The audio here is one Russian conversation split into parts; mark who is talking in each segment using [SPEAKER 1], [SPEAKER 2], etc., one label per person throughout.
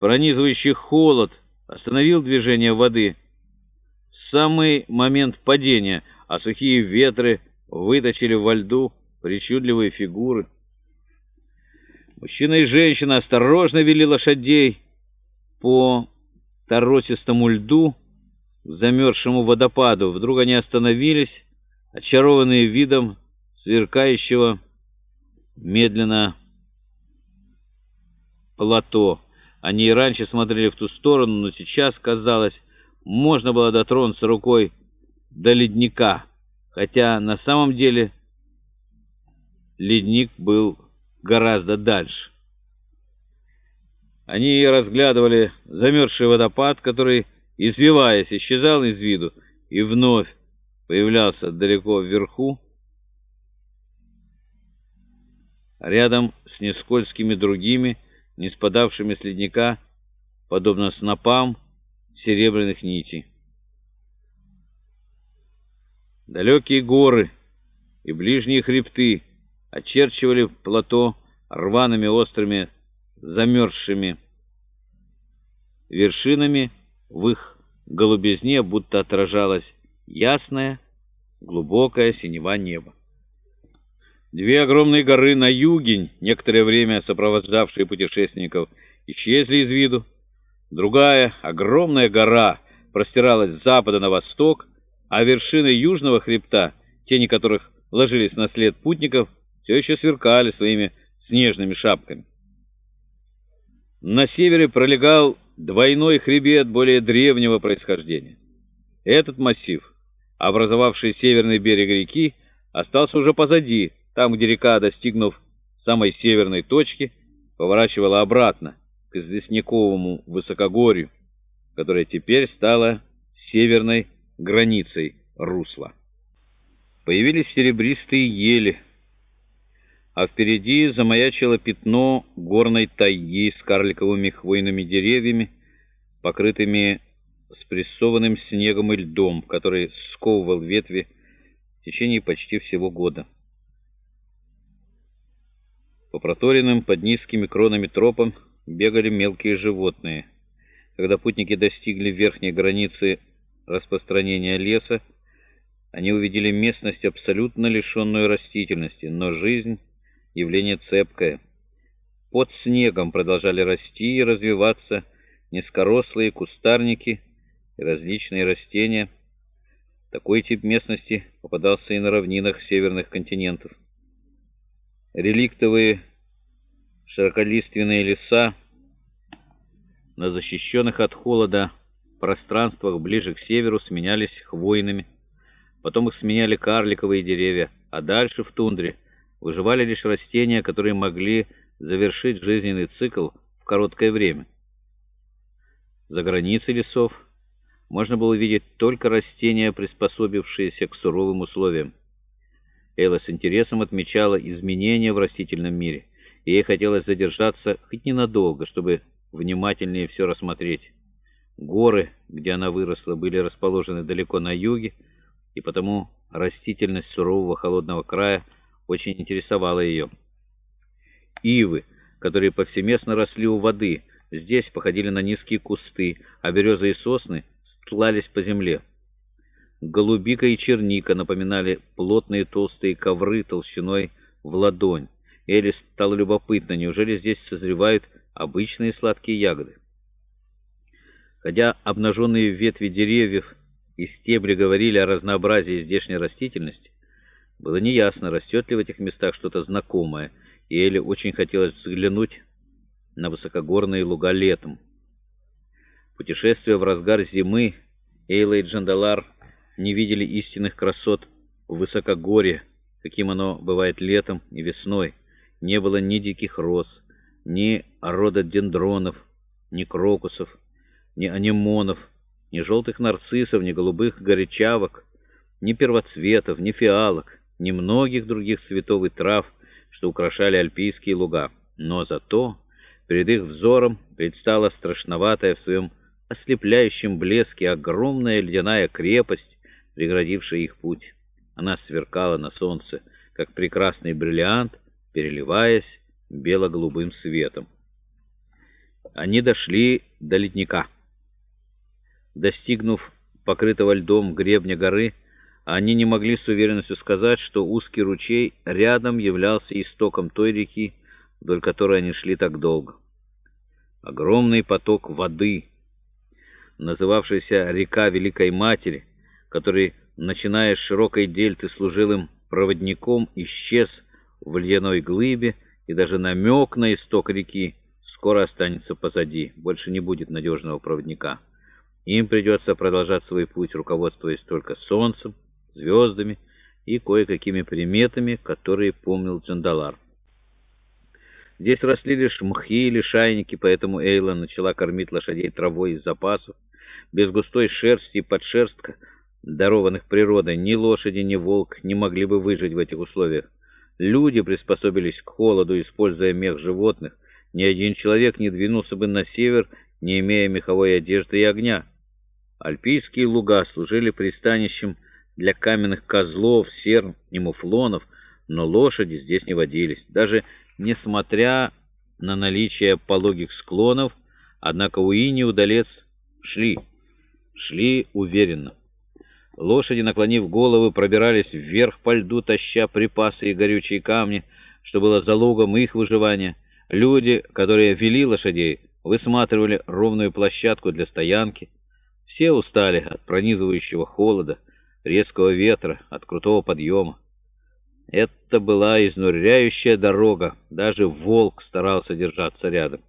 [SPEAKER 1] Пронизывающий холод остановил движение воды в самый момент падения, а сухие ветры выточили во льду причудливые фигуры. Мужчина и женщина осторожно вели лошадей по торосистому льду к замерзшему водопаду. Вдруг они остановились, очарованные видом сверкающего медленно плато. Они и раньше смотрели в ту сторону, но сейчас, казалось, можно было дотронуться рукой до ледника, хотя на самом деле ледник был гораздо дальше. Они разглядывали замерзший водопад, который, извиваясь, исчезал из виду и вновь появлялся далеко вверху, рядом с несколькими другими, не спадавшими с ледника, подобно снопам серебряных нитей. Далекие горы и ближние хребты очерчивали плато рваными острыми замерзшими вершинами, в их голубизне будто отражалась ясная, глубокая синева неба. Две огромные горы на юге, некоторое время сопровождавшие путешественников, исчезли из виду. Другая, огромная гора, простиралась с запада на восток, а вершины южного хребта, тени которых ложились на след путников, все еще сверкали своими снежными шапками. На севере пролегал двойной хребет более древнего происхождения. Этот массив, образовавший северный берег реки, остался уже позади, там, где река, достигнув самой северной точки, поворачивала обратно к известняковому высокогорью, которое теперь стало северной границей русла. Появились серебристые ели, а впереди замаячило пятно горной тайги с карликовыми хвойными деревьями, покрытыми спрессованным снегом и льдом, который сковывал ветви в течение почти всего года. По проторенным под низкими кронами тропам бегали мелкие животные. Когда путники достигли верхней границы распространения леса, они увидели местность абсолютно лишенную растительности, но жизнь — явление цепкое. Под снегом продолжали расти и развиваться низкорослые кустарники и различные растения. Такой тип местности попадался и на равнинах северных континентов. Реликтовые широколиственные леса на защищенных от холода пространствах ближе к северу сменялись хвойными, потом их сменяли карликовые деревья, а дальше в тундре выживали лишь растения, которые могли завершить жизненный цикл в короткое время. За границей лесов можно было видеть только растения, приспособившиеся к суровым условиям. Элла с интересом отмечала изменения в растительном мире, ей хотелось задержаться хоть ненадолго, чтобы внимательнее все рассмотреть. Горы, где она выросла, были расположены далеко на юге, и потому растительность сурового холодного края очень интересовала ее. Ивы, которые повсеместно росли у воды, здесь походили на низкие кусты, а березы и сосны стлались по земле. Голубика и черника напоминали плотные толстые ковры толщиной в ладонь. Элли стало любопытно, неужели здесь созревают обычные сладкие ягоды? Хотя обнаженные ветви деревьев и стебли говорили о разнообразии здешней растительности, было неясно, растет ли в этих местах что-то знакомое, и Элли очень хотелось взглянуть на высокогорные луга летом. Путешествуя в разгар зимы, Эйла и Джандалар не видели истинных красот в высокогорье, каким оно бывает летом и весной. Не было ни диких роз, ни рододендронов, ни крокусов, ни анемонов, ни желтых нарциссов, ни голубых горячавок, ни первоцветов, ни фиалок, ни многих других цветов и трав, что украшали альпийские луга. Но зато перед их взором предстала страшноватая в своем ослепляющем блеске огромная ледяная крепость, преградившая их путь. Она сверкала на солнце, как прекрасный бриллиант, переливаясь бело-голубым светом. Они дошли до ледника. Достигнув покрытого льдом гребня горы, они не могли с уверенностью сказать, что узкий ручей рядом являлся истоком той реки, вдоль которой они шли так долго. Огромный поток воды, называвшийся река Великой Матери, который, начиная с широкой дельты, служил им проводником, исчез в ледяной глыбе, и даже намек на исток реки скоро останется позади, больше не будет надежного проводника. Им придется продолжать свой путь, руководствуясь только солнцем, звездами и кое-какими приметами, которые помнил Джандалар. Здесь росли лишь мхи или шайники, поэтому Эйла начала кормить лошадей травой из запасов. Без густой шерсти и подшерстка, дарованных природой, ни лошади, ни волк не могли бы выжить в этих условиях. Люди приспособились к холоду, используя мех животных. Ни один человек не двинулся бы на север, не имея меховой одежды и огня. Альпийские луга служили пристанищем для каменных козлов, серн и муфлонов, но лошади здесь не водились. Даже несмотря на наличие пологих склонов, однако Уини Удалец шли, шли уверенно. Лошади, наклонив головы, пробирались вверх по льду, таща припасы и горючие камни, что было залогом их выживания. Люди, которые вели лошадей, высматривали ровную площадку для стоянки. Все устали от пронизывающего холода, резкого ветра, от крутого подъема. Это была изнуряющая дорога, даже волк старался держаться рядом.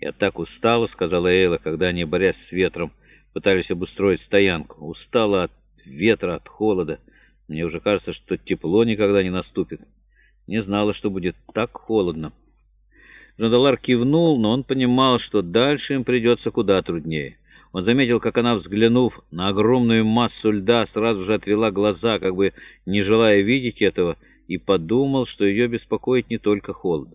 [SPEAKER 1] «Я так устала», — сказала Эйла, когда они, борясь с ветром, пытались обустроить стоянку. Устала от ветра, от холода. Мне уже кажется, что тепло никогда не наступит. Не знала, что будет так холодно. Жандалар кивнул, но он понимал, что дальше им придется куда труднее. Он заметил, как она, взглянув на огромную массу льда, сразу же отвела глаза, как бы не желая видеть этого, и подумал, что ее беспокоит не только холод.